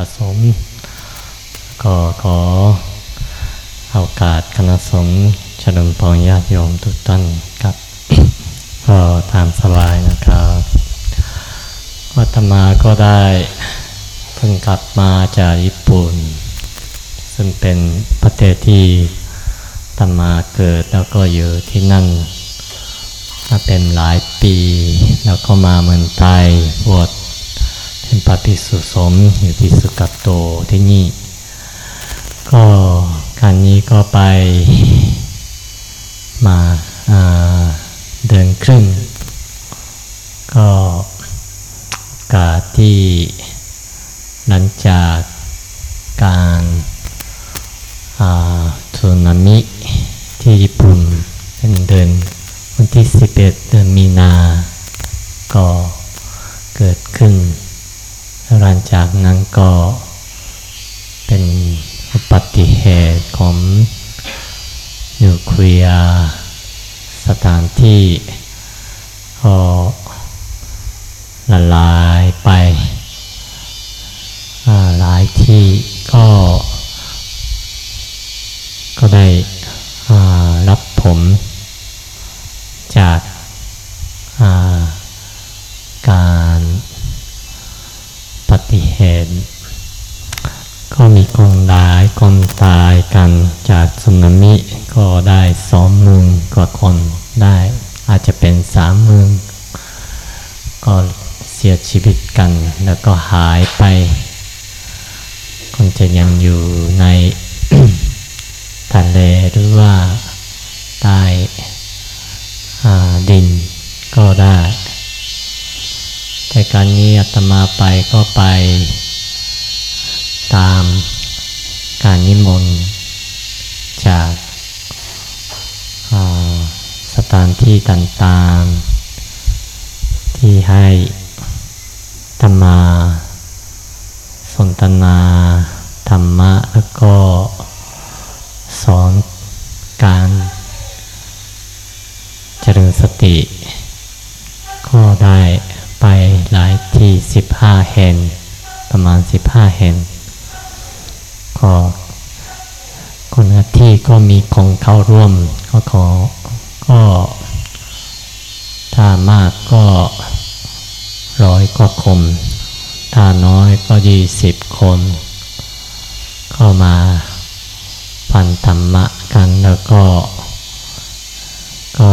ระสมก็ขอโอกาสคณะสงฆ์เฉลิมพรญาติโยมทุกท่านครับก็ตามสบายนะครับวัตมาก็ได้เพิ่งกลับมาจากญี่ปุ่น ซึ่งเป็นประเทศที่ตมาเกิดแล้วก็อยู่ที่นั่นมาเป็นหลายปี แล้วก็มาเมืองไทยบวช เป็นปฏิสุสมอยู่ที่สุกัตโตที่นี่ ก็การนี้ก็ไปมาเดินครึ่ง ก็กาที่หลังจากการสึนามิที่ญี่ปุ่นเป็นเดือนวันที่ 11 เดือนมีนา ก็เกิดขึ้น หลังจากนั้นก็เป็นอุบัติเหตุของนิวเคลียร์สถานที่ก็ละลายไปหลายที่ก็ก็ได้รับผมจากการ ปฏิเหตุ ก็มีคนตายคนตายกันจากสึนามิก็ได้สองหมื่นกว่าคนได้อาจจะเป็นสามหมื่นก็เสียชีวิตกัน แล้วก็หายไป คนจะยังอยู่ในทะเลหรือว่าใต้ดินก็ได้ แต่การนี้อาตมาไปก็ไป ตามการนิมนต์จากสถานที่ต่างๆ ที่ให้ธรรมาสนทนาธรรมะ แล้วก็สอนการเจริญสติ ก็ได้ ที่สิบห้าแห่ง ประมาณสิบห้าแห่ง ก็คนที่ก็มีของเข้าร่วมก็ขอก็ถ้ามากก็ร้อยก็คม ถ้าน้อยก็ยี่สิบคน เข้ามาฟันธรรมะกันแล้วก็ ก็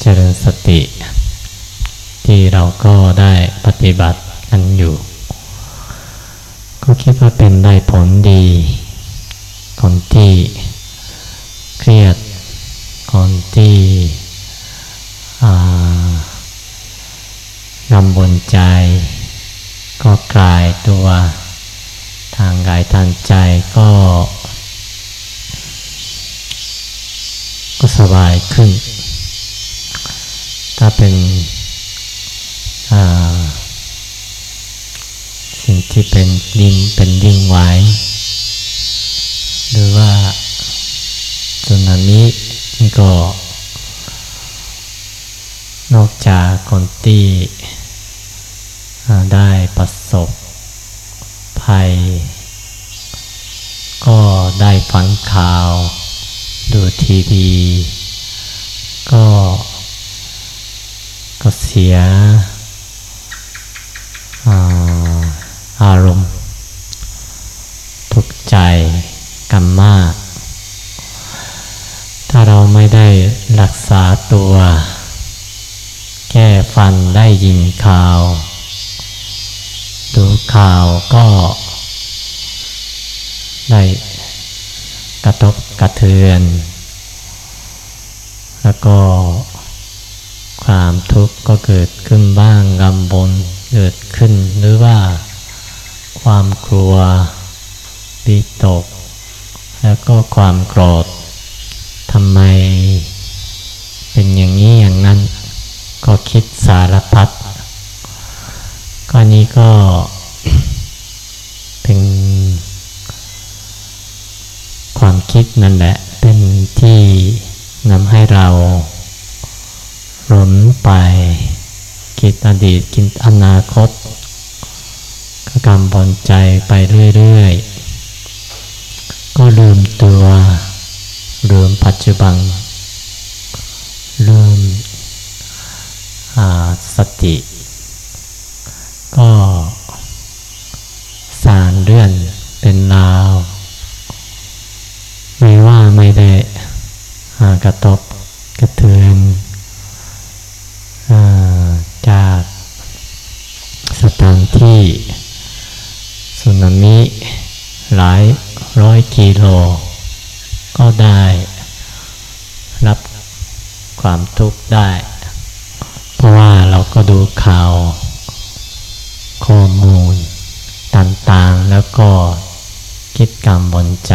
เจริญสติ ที่เราก็ได้ปฏิบัติกันอยู่ ก็คิดว่าเป็นได้ผลดี คนที่เครียด คนที่งำบนใจ ก็กลายตัวทางกายทางใจก็ ก็สบายขึ้น ถ้าเป็น สิ่งที่เป็นดินเป็นดิ่งไว้หรือว่าสึนามินี่ก็ นอกจากคนที่ได้ประสบภัย ก็ได้ฟังข่าว ดูทีวี ก็ก็เสีย อารมณ์ทุกใจกันมาก ถ้าเราไม่ได้รักษาตัว แก้ฟันได้ยินข่าว ดูข่าวก็ได้กระทบกระเทือน แล้วก็ความทุกข์ก็เกิดขึ้นบ้างกำบน เกิดขึ้นหรือว่าความกลัวปีตก แล้วก็ความโกรธทำไมเป็นอย่างนี้อย่างนั้น ก็คิดสารพัดก็นี้ก็เป็นความคิดนั่นแหละ เป็นที่นำให้เราหลนไป คิดอดีตคิดอนาคตกำบอนใจไปเรื่อยๆ ก็ลืมตัวลืมปัจจุบันลืมสติ ก็สารเลื่อนเป็นราว ไม่ว่าไม่ได้กระทบกระเทือนอ่า จากสถานที่สึนามิหลายร้อยกิโล ก็ได้รับความทุกข์ได้ เพราะว่าเราก็ดูข่าว ข้อมูลต่างๆแล้วก็คิดกรรมบนใจ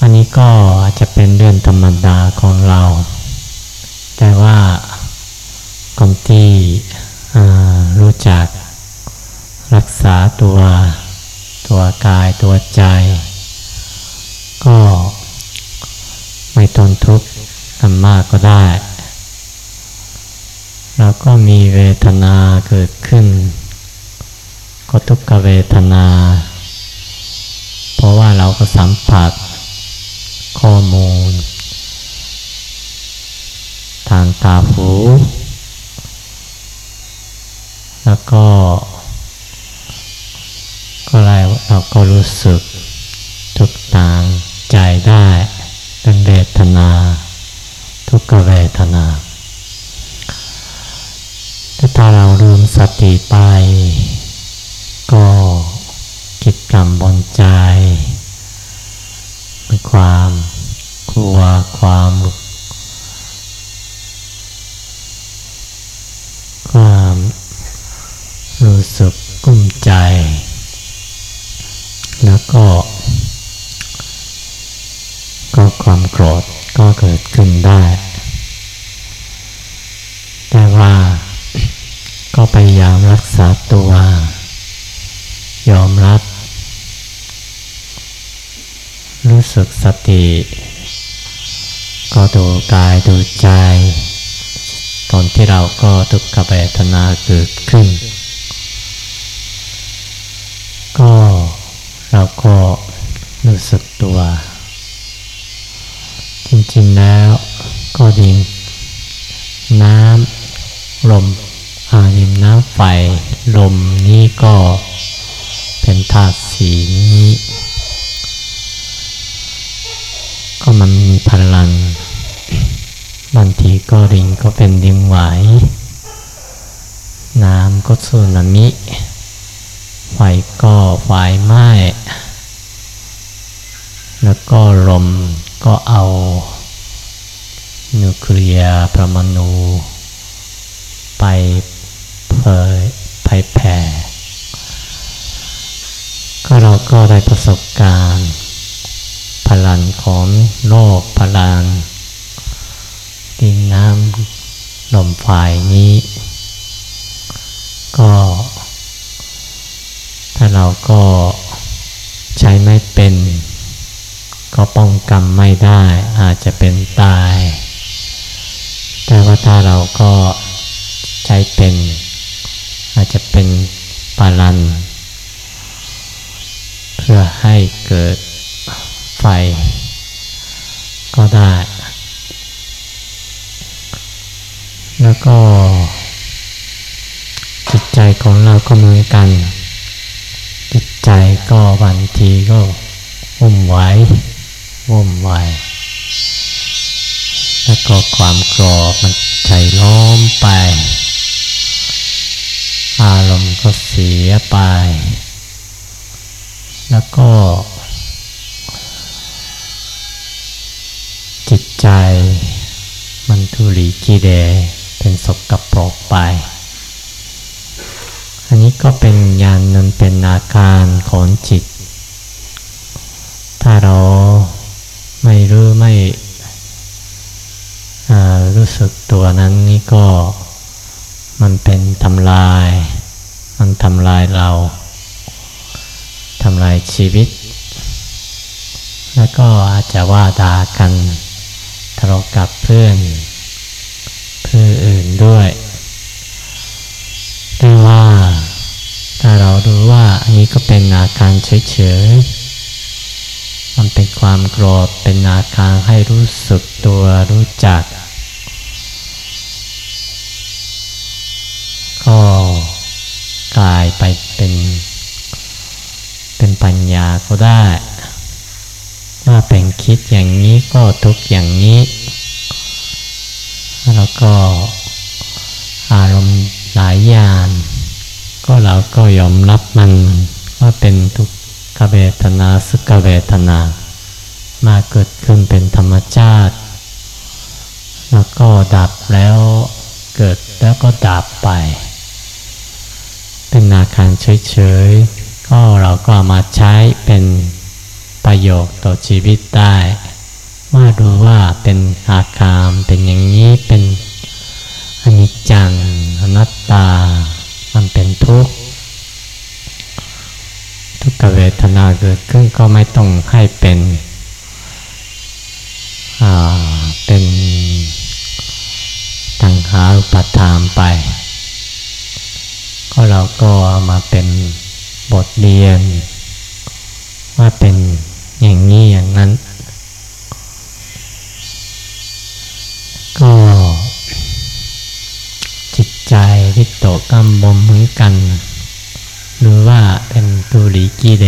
อันนี้ก็อาจจะเป็นเรื่องธรรมดาของเรา แต่ว่า คนที่รู้จักรักษาตัว ตัวกายตัวใจ ก็ไม่ทนทุกข์กันมากก็ได้ แล้วก็มีเวทนาเกิดขึ้น ก็ทุกขเวทนา เพราะว่าเราก็สัมผัสข้อมูล ทางตาหู แล้วก็ ก็ไรเราก็รู้สึกทุกต่างใจได้เป็นเวทนา ทุกเวทนาถ้าเราลืมสติไป ก็กิจกรรมบนใจความกลัวความความ สึกกุ้มใจ แล้วก็ ก็ความโกรธก็เกิดขึ้นได้ แต่ว่าก็พยายามรักษาตัว ยอมรับ รู้สึกสติ ก็ดูกายดูใจ ตอนที่เราก็ทุกขเวทนาเกิดขึ้น ก็เราก็รู้สึกตัว จริงๆแล้วก็ดินน้ำลมอาดินน้ำไฟลมนี้ก็เป็นธาตุสีนี้ ก็มันมีพลัง บางทีก็ดินก็เป็นดินไหว น้ำก็สึนามิ ฟก็ไฟไหม้ แล้วก็ลมก็เอานิวเคลียร์ปรมาณูไปเผยไปแผ่ ก็เราก็ได้ประสบการณ์ พลังของโลกพลังดินน้ำลมไฟนี้ ก็ ถ้าเราก็ใช้ไม่เป็น ก็ป้องกันไม่ได้อาจจะเป็นตาย แต่ว่าถ้าเราก็ใช้เป็น อาจจะเป็นปาลัน เพื่อให้เกิดไฟ ก็ได้ แล้วก็จิตใจของเราก็เหมือนกัน ใจก็บางทีก็วุ่นวายวุ่นวายแล้วก็ความกรธมันใจล้อมไป อารมณ์ก็เสียไป แล้วก็ จิตใจมันทุลีกีเดเป็นศพกับปรกไป อันนี้ก็เป็นญาณนั้นเป็นอาการของจิต ถ้าเราไม่รู้ไม่รู้สึกตัวนั้นนี่ก็มันเป็นทำลาย มันทำลายเราทำลายชีวิต แล้วก็อาจจะว่าด่ากันทะเลาะกับเพื่อนเพื่ออื่นด้วยแต่ว่า ถ้าเรารู้ว่าอันนี้ก็เป็นอาการเฉยๆ มันเป็นความโกรธเป็นอาการให้รู้สึกตัวรู้จัก ก็กลายไปเป็นเป็นปัญญาก็ได้ว่าเป็นคิดอย่างนี้ก็ทุกอย่างนี้ แล้วก็อารมณ์หลายอย่าง ก็เราก็ยอมรับมันว่าเป็นทุกขเวทนาสุขเวทนา มาเกิดขึ้นเป็นธรรมชาติ แล้วก็ดับแล้วเกิดแล้วก็ดับไป เป็นอาการเฉยๆก็เราก็มาใช้เป็นประโยชน์ต่อชีวิตได้ว่าดูว่าเป็นอาการเป็นอย่างนี้เป็นอนิจจังอนัตตา มันเป็นทุกข์ทุกขเวทนาเกิดขึ้นก็ไม่ต้องให้เป็นเป็นตังหาอุปทานไป ก็เราก็มาเป็นบทเรียน ว่าเป็น ตกกังวลเหมือนกัน หรือว่าเป็นตุลีกีเด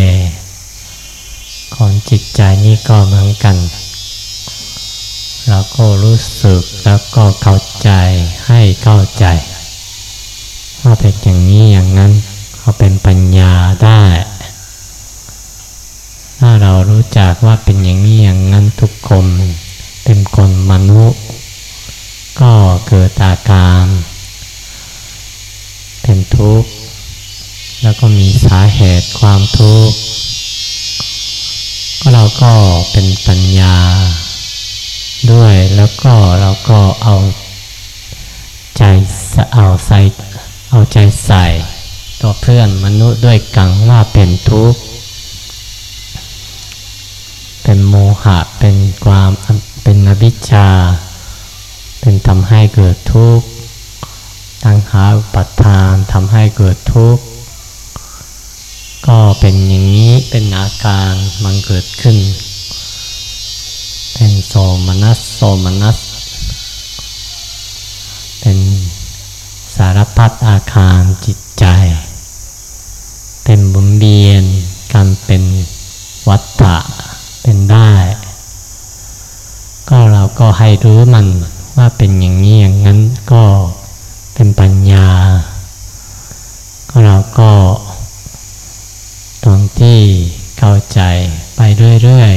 ของจิตใจนี้ก็เหมือนกัน เราก็รู้สึกแล้วก็เข้าใจให้เข้าใจว่าเป็นอย่างนี้อย่างนั้นเขาเป็นปัญญาได้ ถ้าเรารู้จักว่าเป็นอย่างนี้อย่างนั้นทุกคนเป็นคนมนุษย์ ก็เกิดอาการ เป็นทุกข์ แล้วก็มีสาเหตุความทุกข์ก็เราก็เป็นปัญญา ด้วยแล้วก็เราก็เอาใจเอาใส่เอาใจใส่ตัวเพื่อนมนุษย์ด้วยกันว่าเป็นทุกข์ เป็นโมหะเป็นความเป็นอวิชชา เป็นทำให้เกิดทุกข์ ตั้งหาปัฏฐานทำให้เกิดทุกข์ ก็เป็นอย่างนี้เป็นอาการมันเกิดขึ้น เป็นโสมนัสโสมนัส เป็นสารพัดอาคารจิตใจ เป็นบุญเบียนการเป็นวัฏฏะเป็นได้ ก็เราก็ให้รู้มันว่าเป็นอย่างนี้อย่างนั้นก็ เป็นปัญญา ก็เราก็ตอนที่เข้าใจไปเรื่อย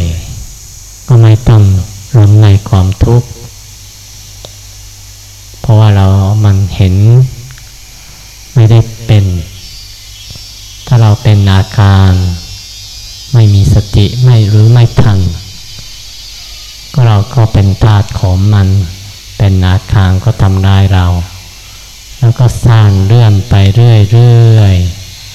ๆ ก็ไม่ต้องร้มในความทุกข์ เพราะว่าเรามันเห็นไม่ได้เป็น ถ้าเราเป็นอาการไม่มีสติไม่รู้ไม่ทัน ก็เราก็เป็นธาตุของมันเป็นอาคารก็ทำลายเรา แล้วก็สร้างเรื่องไปเรื่อย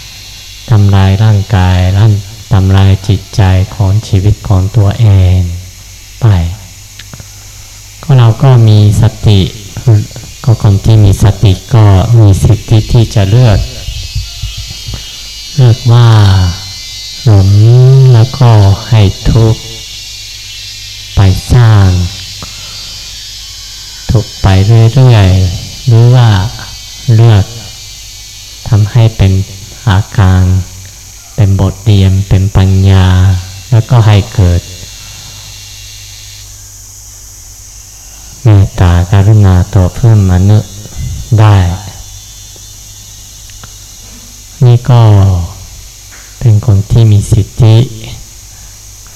ๆทำลายร่างกายร่างทำลาย จิตใจของชีวิตของตัวเองไป ก็เราก็มีสติก็คนที่มีสติก็มีสิทธิที่จะเลือก เลือกว่าหลงแล้วก็ให้ทุกไปสร้าง ทุกไปเรื่อยๆหรือว่าเลือกทำให้เป็นอาการ เป็นบทเรียนเป็นปัญญา แล้วก็ให้เกิดเมตตาการุณาต่อเพื่อนมนุษย์ได้ นี่ก็เป็นคนที่มีสิทธิ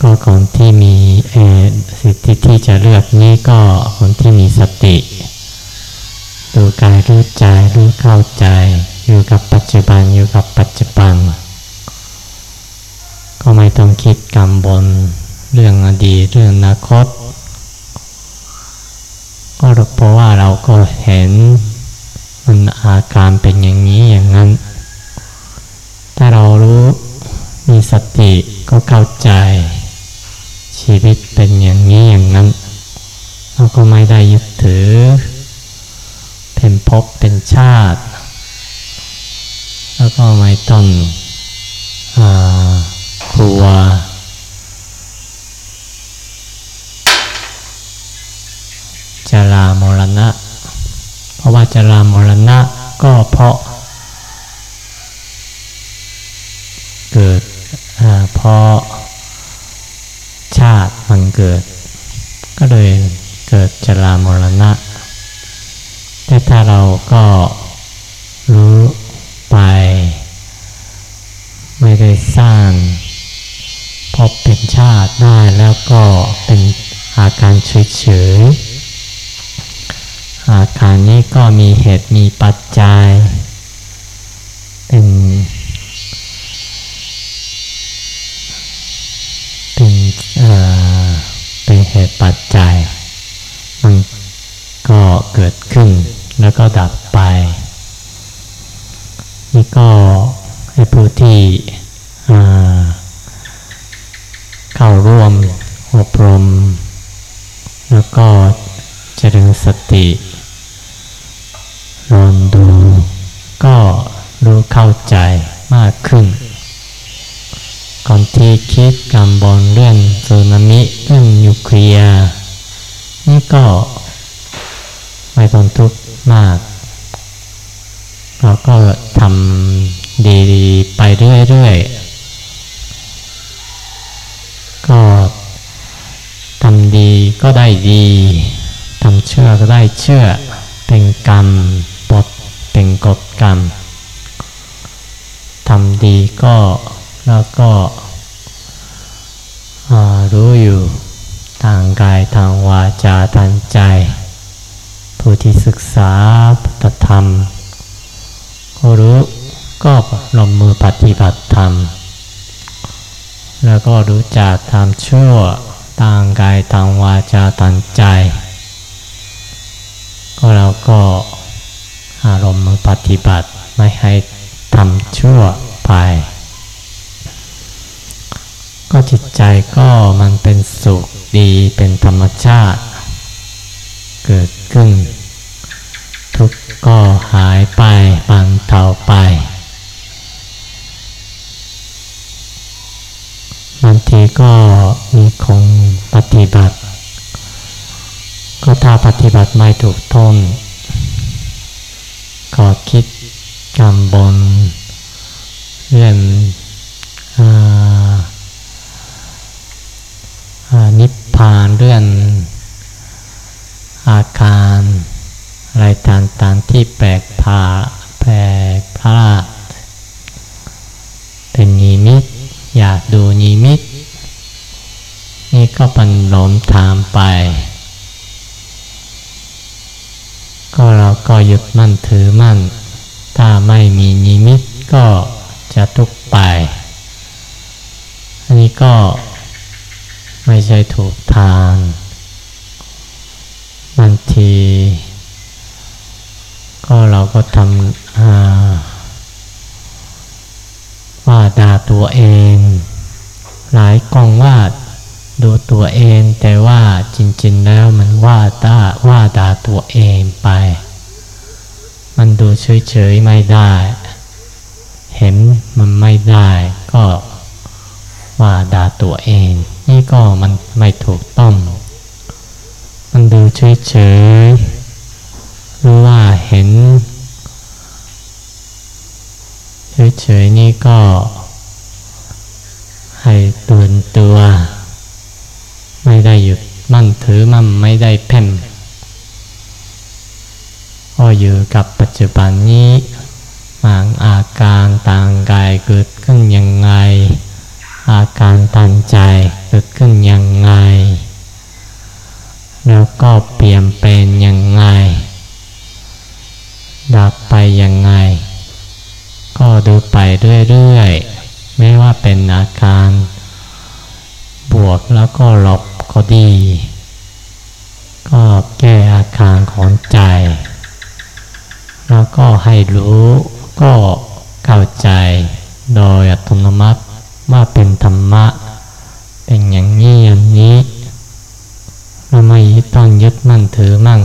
ก็คนที่มีสิทธิที่จะเลือกนี้ก็คนที่มีสติดูกายรู้ใจรู้เข้าใจ อยู่กับปัจจุบันอยู่กับปัจจุบัน ก็ไม่ต้องคิดกรรมบนเรื่องอดีตเรื่องอนาคต ก็เพราะว่าเราก็เห็นมันอาการเป็นอย่างนี้อย่างนั้น ถ้าเรารู้มีสติก็เข้าใจ ชีวิตเป็นอย่างนี้อย่างนั้นเราก็ไม่ได้ยึดถือ เป็นภพเป็นชาติ แล้วก็ไม่ต้อง กลัวจรามรณะ เพราะว่าจรามรณะก็เพราะ เกิดเพราะชาติมันเกิด ก็เลยเกิดจรามรณะ แต่ถ้าเราก็รู้ไป ไม่ได้สร้าง ชาติได้แล้วก็เป็นอาการเฉยๆอาการนี้ก็มีเหตุมีปัจจัย เป็นเป็นเป็นเหตุปัจจัยมันก็เกิดขึ้นแล้วก็ดับไป นี่ก็ให้ผู้ที่เข้าร่วมอบรม แล้วก็เจริญสติ รอนดูก็รู้เข้าใจมากขึ้น ก่อนที่คิดกำบนเรื่องสึนามิเรื่องนิวเคลียร์นี่ก็ไม่ต้องทุกข์มาก เราก็ทำดีๆไปเรื่อยๆ ก็ทำดีก็ได้ดี ทำเชื่อก็ได้เชื่อ เป็นกรรม บทเป็นกฎกรรมทำดีก็แล้วก็รู้อยู่ทางกายทางวาจาทางใจ ผู้ที่ศึกษาพุทธธรรมก็รู้ก็ลงมือปฏิบัติธรรม แล้วก็รู้จักทำชั่วทางกายทางวาจาทางใจ ก็เราก็ อารมณ์ปฏิบัติไม่ให้ทำชั่วไป ก็จิตใจก็มันเป็นสุขดีเป็นธรรมชาติ เกิดขึ้น ทุกข์ก็หายไปบางเทาไป บางทีก็มีคงปฏิบัติ ก็ถ้าปฏิบัติไม่ถูกต้ ก่อคิดกรรมบนเรื่องนิพพานเรื่องอาการอะไรต่างๆที่แปลกผาแปลกพลาดเป็นนิมิตอยากดูนิมิตนี่ก็เป็นหลมถามไป ก็เราก็ยึดมั่นถือมั่น ถ้าไม่มีนิมิต ก็จะทุกไป อันนี้ก็ไม่ใช่ถูกทาง บางที ก็เราก็ทำว่าด่าตัวเอง หลายกองว่าดูตัวเองแต่ว่าจริง ๆ แล้วมันว่าด่าว่าด่าตัวเองไป มันดูเฉย ๆ ไม่ได้ เห็นมันไม่ได้ก็ว่าด่าตัวเอง นี่ก็มันไม่ถูกต้อง มันดูเฉยๆหรู้ว่าเห็นเฉยๆนี่ก็ให้ตื่นตัว ไม่ได้หยุดมั่นถือมั่นไม่ได้เพ่นก็อยู่กับปัจจุบันนี้ บางอาการต่างกายเกิดขึ้นยังไง อาการทางใจเกิดขึ้นยังไง แล้วก็เปลี่ยนเป็นยังไง ดับไปยังไง ก็ดูไปเรื่อยๆ ไม่ว่าเป็นอาการบวกแล้วก็ลบก็ดี ก็แก้อาการของใจ แล้วก็ให้รู้ ก็เข้าใจ โดยอัตโนมัติว่าเป็นธรรมะ เป็นอย่างนี้อย่างนี้เราไม่ต้องยึดมั่นถือมั่ง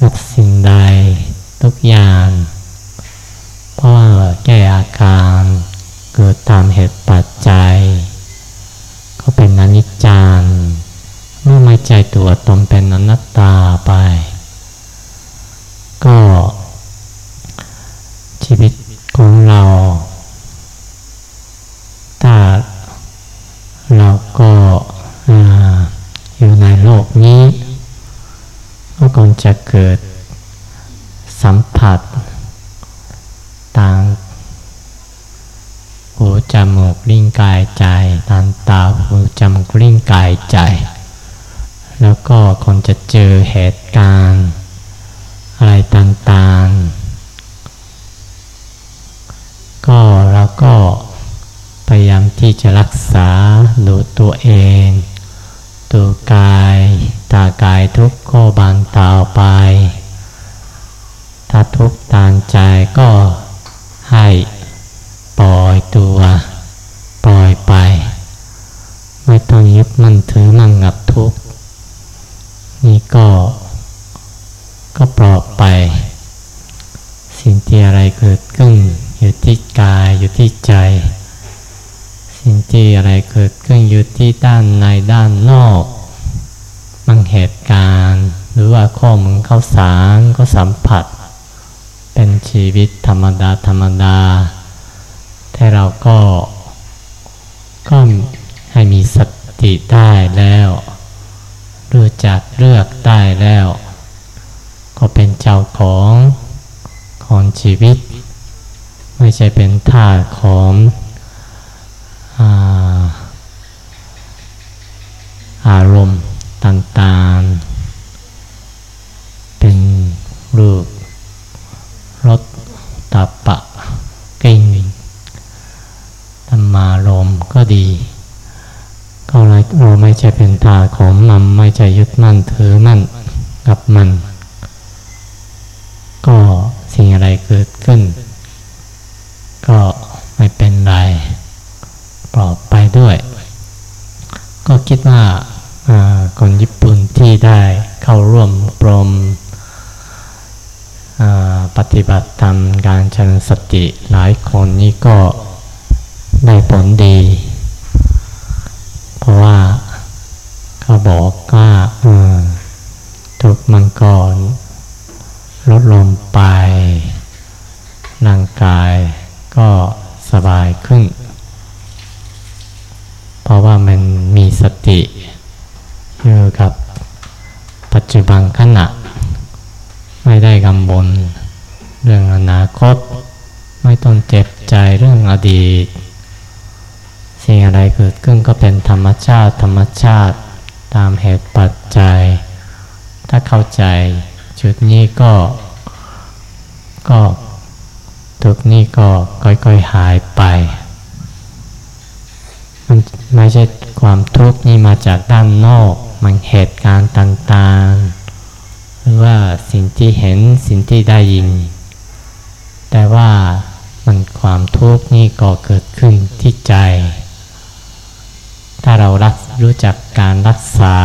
กับสิ่งใดทุกอย่าง เพราะว่า ช่ตัวตนเป็นอนัตตาไป ก็ ชีวิตของเรา ถ้าเราก็อยู่ในโลกนี้ ก็คงจะเกิดสัมผัสต่างหูจมูกลิ้นกายใจตาตาหูจมูกลิ้นกายใจ แล้วก็คงจะเจอเหตุการณ์ อะไรต่างๆ ก็เราก็พยายามที่จะรักษาดู ตัวเอง ตัวกายตากายทุกข์ก็บางเตาไป ถ้าทุกข์ทางใจก็ให้ปล่อยตัว ปล่อยไป ไม่ต้องยึดมั่นถือมั่นกับทุกข์นี่ก็ ก็ปลอบไป สิ่งที่อะไรเกิดขึ้นอยู่ที่กายอยู่ที่ใจ สิ่ง ที่อะไรเกิดขึ้นอยู่ที่ด้านในด้านนอกบางเหตุการณ์ หรือว่าข้อมูลข้าวสารก็สัมผัส เป็นชีวิตธรรมดาธรรมดาแต่เราก็ก็ให้มีสติได้แล้วรู้จักเลือกได้แล้ว ก็เป็นเจ้าของของชีวิต ไม่ใช่เป็นทาสของ อารมณ์ต่างๆ เป็นรูปรสตับปะกิ่งธรรมารมก็ดี ก็เราไม่ใช่เป็นตาของมันไม่ใช่ยึดมั่นถือมั่นกับมัน ก็สิ่งอะไรเกิดขึ้น ก็ไม่เป็นไร ปลอบไปด้วย ก็ คิดว่าคนญี่ปุ่นที่ได้เข้าร่วมปรมปฏิบัติธรรมการเจริญสติหลายคนนี่ก็ได้ผลดี เพราะว่าเขาบอกว่าทุกมันก่อนลดลงไปร่างกายก็สบายขึ้น เพราะว่ามันมี สติอยู่กับปัจจุบันขณะ ไม่ได้กังวลเรื่องอนาคต ไม่ต้องเจ็บใจเรื่องอดีต สิ่งอะไรเกิดขึ้นก็เป็นธรรมชาติ ธรรมชาติตามเหตุปัจจัย ถ้าเข้าใจจุดนี้ก็ก็ทุกนี้ก็ค่อยๆหายไป มันไม่ใช่ ความทุกข์นี่มาจากด้านนอก มันเหตุการณ์ต่างๆ หรือว่าสิ่งที่เห็นสิ่งที่ได้ยิน แต่ว่ามันความทุกข์นี่ก็เกิดขึ้นที่ใจ ถ้าเรารักรู้จักการรักษา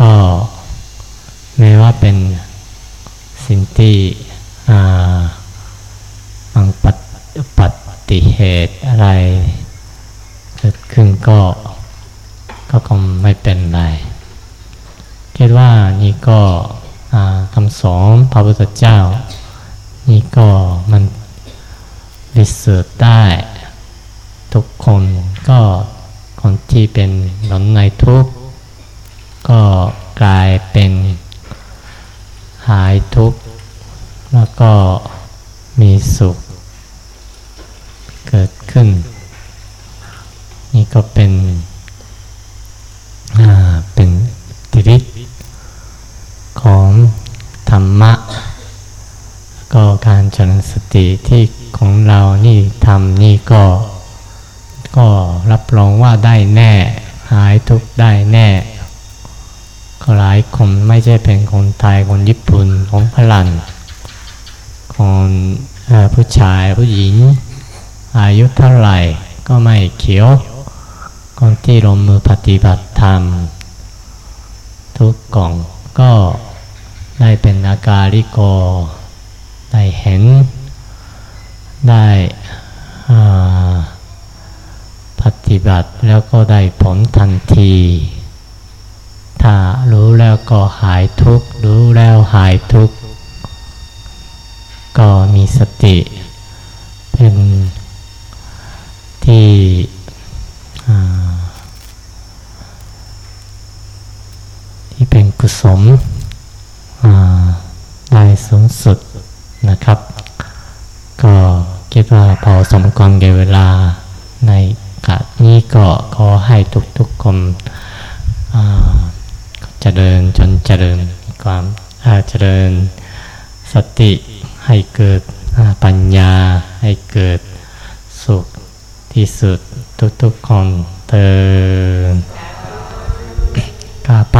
ก็ไม่ว่าเป็นสิ่งที่บางปฏิเหตุอะไร เกิดขึ้นก็ก็คงไม่เป็นไรคิดว่านี่ก็คำสอนพระพุทธเจ้า นี่ก็มันริสืบได้ ทุกคนก็คนที่เป็นหลนในทุกข์ก็กลายเป็นหายทุกข์แล้วก็มีสุขเกิดขึ้น ก็เป็นเป็นติริของธรรมะ ก็การเจริญสติที่ของเรานี่ทำนี่ก็ ก็รับรองว่าได้แน่ หายทุกได้แน่ก็หลายคนไม่ใช่เป็นคนไทยคนญี่ปุ่นของพลันคนผู้ชายผู้หญิงอายุเท่าไหร่ก็ไม่เขียว คนที่ลงมือปฏิบัติธรรม ทุกกล่องก็ได้เป็นอาการิโก ได้เห็น ได้ปฏิบัติแล้วก็ได้ผลทันที ถ้ารู้แล้วก็หายทุกข์ รู้แล้วหายทุกข์ ก็มีสติ เป็นที่ที่ เป็นกุศลได้สูงสุดนะครับ ก็คิดว่าพอสมควรแก่เวลาในกะนี้ก็ขอให้ทุกๆคนเจริญจนเจริญความเจริญสติให้เกิดปัญญาให้เกิดสุขที่สุดทุกๆคนเติมกาป